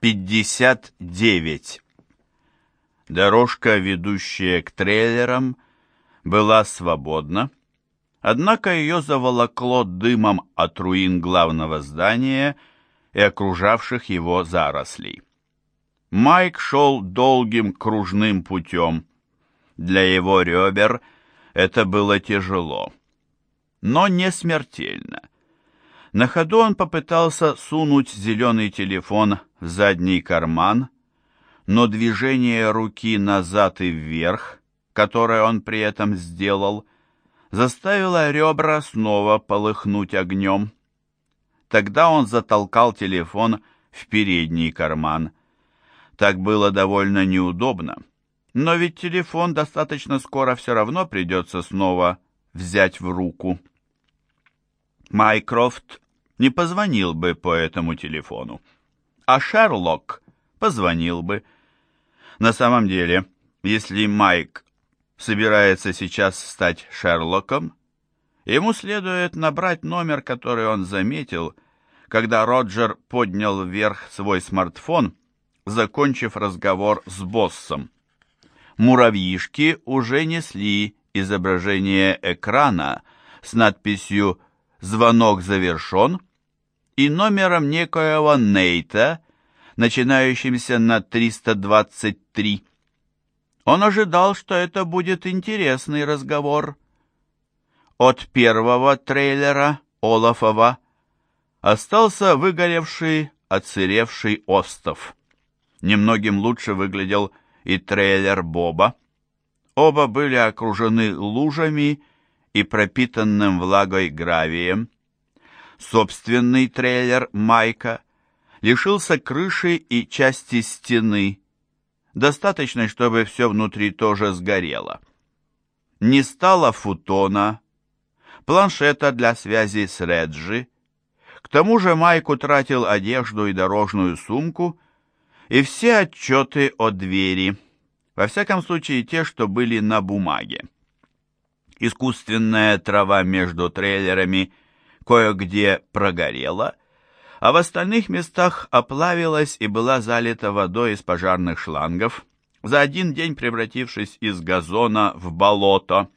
59. Дорожка, ведущая к трейлерам, была свободна, однако ее заволокло дымом от руин главного здания и окружавших его зарослей. Майк шел долгим кружным путем. Для его ребер это было тяжело, но не смертельно. На ходу он попытался сунуть зеленый телефон в задний карман, но движение руки назад и вверх, которое он при этом сделал, заставило ребра снова полыхнуть огнем. Тогда он затолкал телефон в передний карман. Так было довольно неудобно, но ведь телефон достаточно скоро все равно придется снова взять в руку. Майкрофт не позвонил бы по этому телефону, а Шерлок позвонил бы. На самом деле, если Майк собирается сейчас стать Шерлоком, ему следует набрать номер, который он заметил, когда Роджер поднял вверх свой смартфон, закончив разговор с боссом. Муравьишки уже несли изображение экрана с надписью «Звонок завершен» и номером некоего Нейта, начинающимся на 323. Он ожидал, что это будет интересный разговор. От первого трейлера Олафова остался выгоревший, отсыревший остов. Немногим лучше выглядел и трейлер Боба. Оба были окружены лужами и пропитанным влагой гравием. Собственный трейлер Майка лишился крыши и части стены, достаточно, чтобы все внутри тоже сгорело. Не стало футона, планшета для связи с Реджи, к тому же Майк утратил одежду и дорожную сумку, и все отчеты о двери, во всяком случае те, что были на бумаге. Искусственная трава между трейлерами – кое-где прогорела, а в остальных местах оплавилась и была залита водой из пожарных шлангов, за один день превратившись из газона в болото.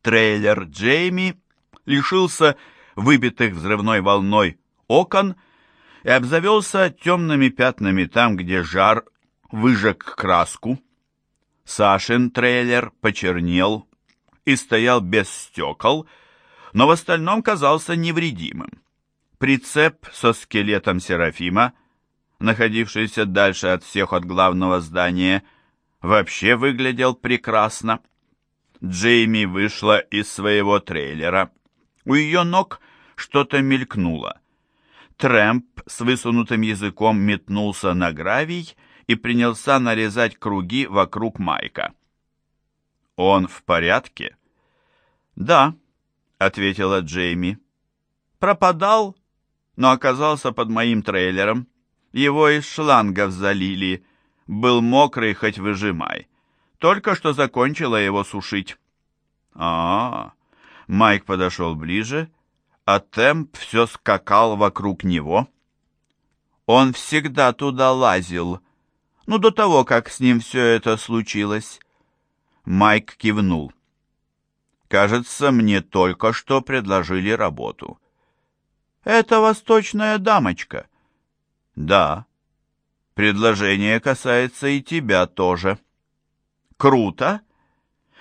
Трейлер Джейми лишился выбитых взрывной волной окон и обзавелся темными пятнами там, где жар выжег краску. Сашин трейлер почернел и стоял без стекол, но в остальном казался невредимым. Прицеп со скелетом Серафима, находившийся дальше от всех от главного здания, вообще выглядел прекрасно. Джейми вышла из своего трейлера. У ее ног что-то мелькнуло. Трэмп с высунутым языком метнулся на гравий и принялся нарезать круги вокруг Майка. «Он в порядке?» «Да», ответила Джейми. Пропадал, но оказался под моим трейлером. Его из шлангов залили. Был мокрый, хоть выжимай. Только что закончила его сушить. А, -а, -а. Майк подошел ближе, а темп все скакал вокруг него. Он всегда туда лазил. Ну, до того, как с ним все это случилось. Майк кивнул. Кажется, мне только что предложили работу. Это восточная дамочка. Да. Предложение касается и тебя тоже. Круто.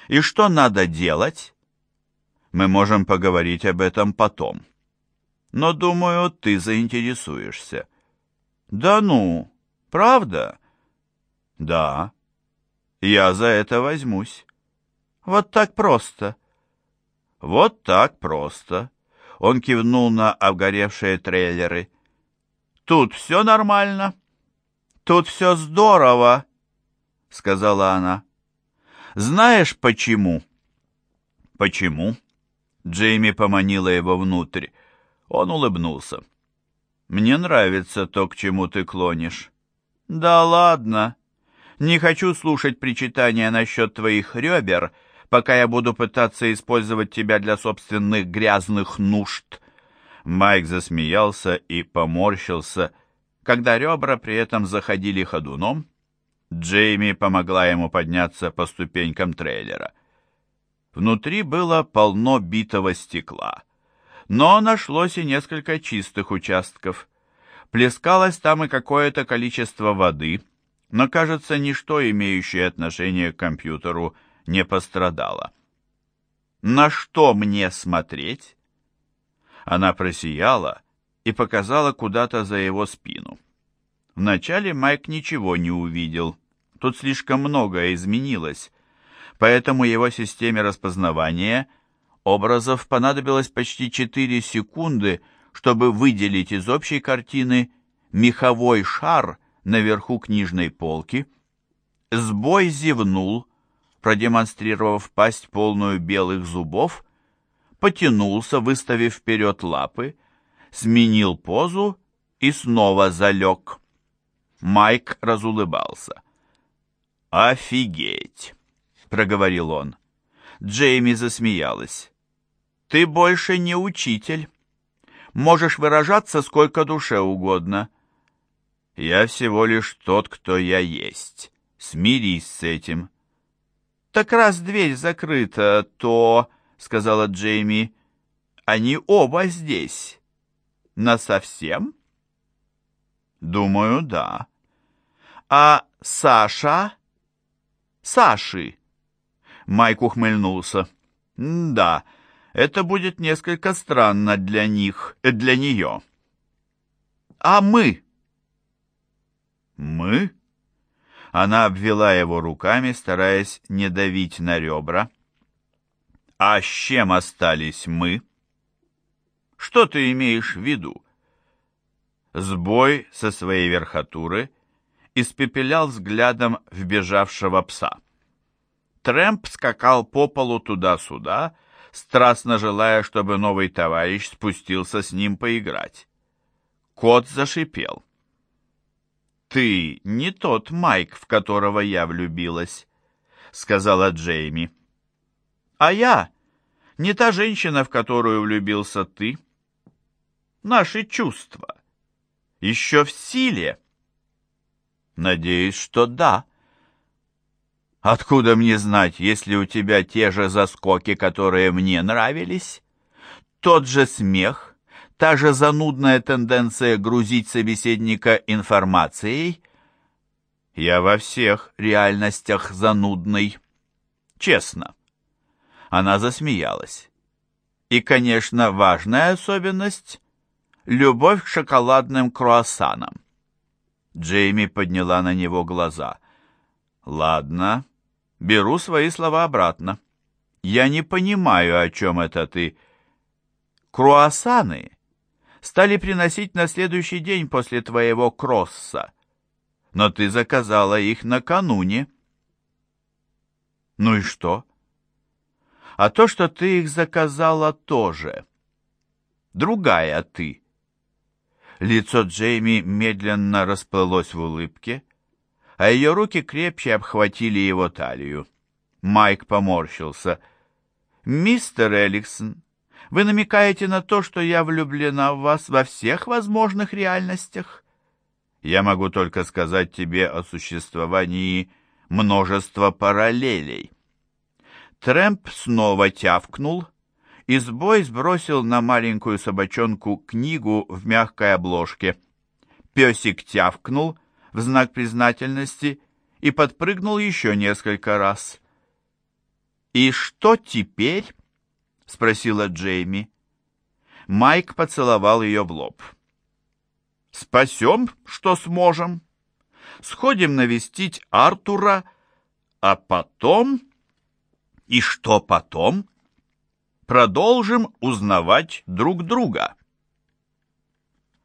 И что надо делать? Мы можем поговорить об этом потом. Но, думаю, ты заинтересуешься. Да ну, правда? Да. Я за это возьмусь. Вот так просто. Вот так просто. Он кивнул на обгоревшие трейлеры. Тут все нормально. Тут все здорово, сказала она. Знаешь почему? Почему? Джейми поманила его внутрь. Он улыбнулся. Мне нравится то, к чему ты клонишь. Да ладно. Не хочу слушать причитания насчет твоих ребер, — пока я буду пытаться использовать тебя для собственных грязных нужд». Майк засмеялся и поморщился, когда ребра при этом заходили ходуном. Джейми помогла ему подняться по ступенькам трейлера. Внутри было полно битого стекла, но нашлось и несколько чистых участков. Плескалось там и какое-то количество воды, но, кажется, ничто, имеющее отношение к компьютеру, не пострадало. «На что мне смотреть?» Она просияла и показала куда-то за его спину. Вначале Майк ничего не увидел. Тут слишком многое изменилось, поэтому его системе распознавания образов понадобилось почти 4 секунды, чтобы выделить из общей картины меховой шар наверху книжной полки. Сбой зевнул, продемонстрировав пасть полную белых зубов, потянулся, выставив вперед лапы, сменил позу и снова залег. Майк разулыбался. «Офигеть!» — проговорил он. Джейми засмеялась. «Ты больше не учитель. Можешь выражаться сколько душе угодно. Я всего лишь тот, кто я есть. Смирись с этим». «Так раз дверь закрыта, то...» — сказала Джейми. «Они оба здесь. Насовсем?» «Думаю, да». «А Саша?» Саши. Майк ухмыльнулся. Да, это будет несколько странно для них, для нее. А мы? Мы? Она обвела его руками, стараясь не давить на ребра. А с чем остались мы? Что ты имеешь в виду? Сбой со своей верхотуры — испепелял взглядом вбежавшего пса. Трэмп скакал по полу туда-сюда, страстно желая, чтобы новый товарищ спустился с ним поиграть. Кот зашипел. «Ты не тот Майк, в которого я влюбилась», — сказала Джейми. «А я не та женщина, в которую влюбился ты. Наши чувства еще в силе». Надеюсь, что да. Откуда мне знать, если у тебя те же заскоки, которые мне нравились? Тот же смех, та же занудная тенденция грузить собеседника информацией? Я во всех реальностях занудный. Честно. Она засмеялась. И, конечно, важная особенность — любовь к шоколадным круассанам. Джейми подняла на него глаза. «Ладно, беру свои слова обратно. Я не понимаю, о чем это ты. Круассаны стали приносить на следующий день после твоего кросса, но ты заказала их накануне». «Ну и что?» «А то, что ты их заказала тоже. Другая ты». Лицо Джейми медленно расплылось в улыбке, а ее руки крепче обхватили его талию. Майк поморщился. «Мистер Эликсон, вы намекаете на то, что я влюблена в вас во всех возможных реальностях?» «Я могу только сказать тебе о существовании множества параллелей». Трэмп снова тявкнул, Избой сбросил на маленькую собачонку книгу в мягкой обложке. Песик тявкнул в знак признательности и подпрыгнул еще несколько раз. «И что теперь?» — спросила Джейми. Майк поцеловал ее в лоб. «Спасем, что сможем. Сходим навестить Артура, а потом...» «И что потом?» продолжим узнавать друг друга.